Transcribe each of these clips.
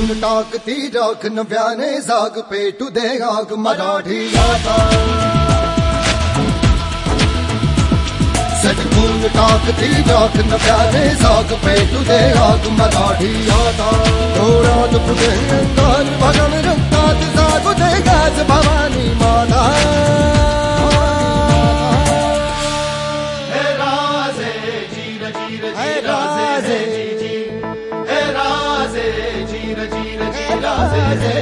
टाकती राख नव्याने जाग पेटू दे आग मराठी आता सटकून टाकती राख नव्याने जाग पेटू दे आग मराठी आता डोळ्यात पुढे अंगार भगन रक्तात जागू दे गाज भवानी माता जी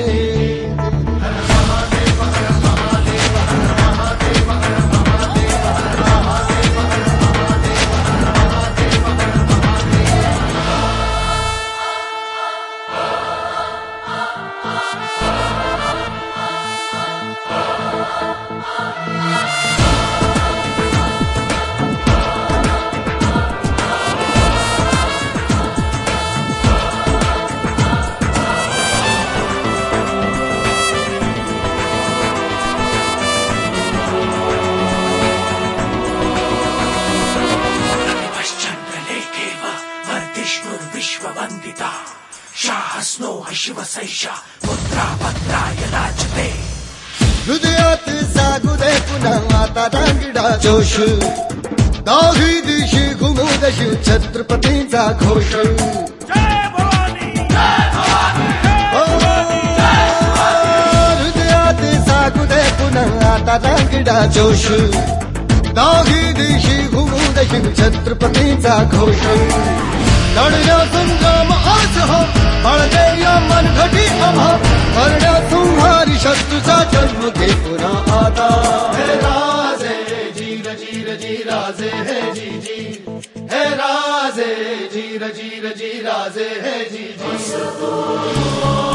भद्राय राजते हृदयात जागू दे पुन्हा आता दांगडा जोश दाही दिशी घुमू दे शिव छत्रपतीचा घोष हृदयात जागू दे पुन्हा आता दांगडा जोश दाही दिशी घुमू दे शिव छत्रपतीचा घोष लढण्या संग्राम आज हा मन या मनघटी आम्हा करण्या शत्रु शत्रूचा जन्म घे पुन्हा आता। हे राजे, जीर जीर, जी राजे, हे जी जी। हे राजे, जीर जीर, जी राजे, हे जी जी।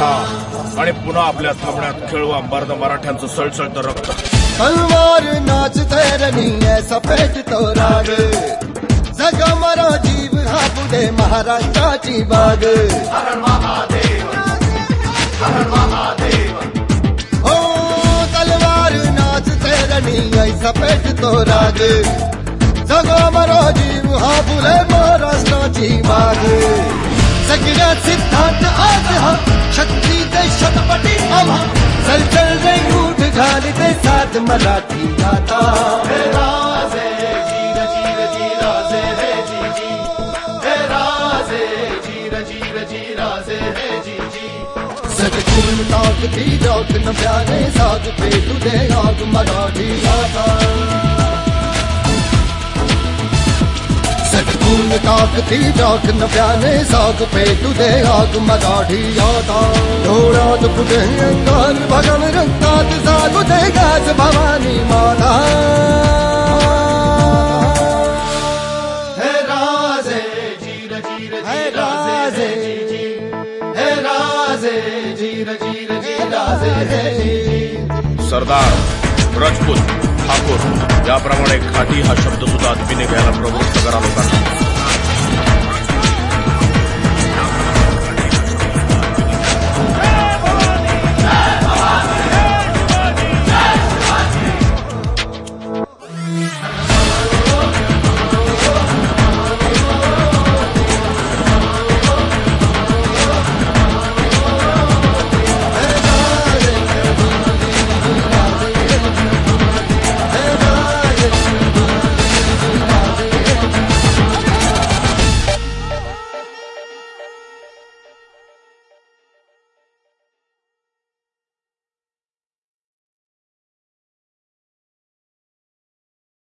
उठा आणि पुन्हा आपल्या थांबण्यात मर्द मराठ्यांचं सळसळतं रक्त. तलवार नाच ऐसा पेट तो राग जगा मरा जीव हा पुढे महाराष्ट्राची बाग. हो, तलवार नाच तैरनी ऐसा पेट तो राग जगा मरा जीव हा पुढे महाराष्ट्राची बाग. सगळ्या सिद्धांत आज हा शक्ती ते शतपटी आम्हा चल चल रे उठ घाली ते साथ मराठी गाता हे राजे जीर जीर जी राजे हे जी जी। हे राजे सटकून टाकती राख नव्याने साग पेटू दे आग मराठी गाता डोळ्यात पुढे अंगार भगन रक्तात जागू दे गाज भवानी माता। हे हे. हे हे हे सरदार राजपूत ठाकूर याप्रमाणे खादी हा शब्द सुद्धा आत्मीने घ्यायला प्रवृत्त करा लोकांना.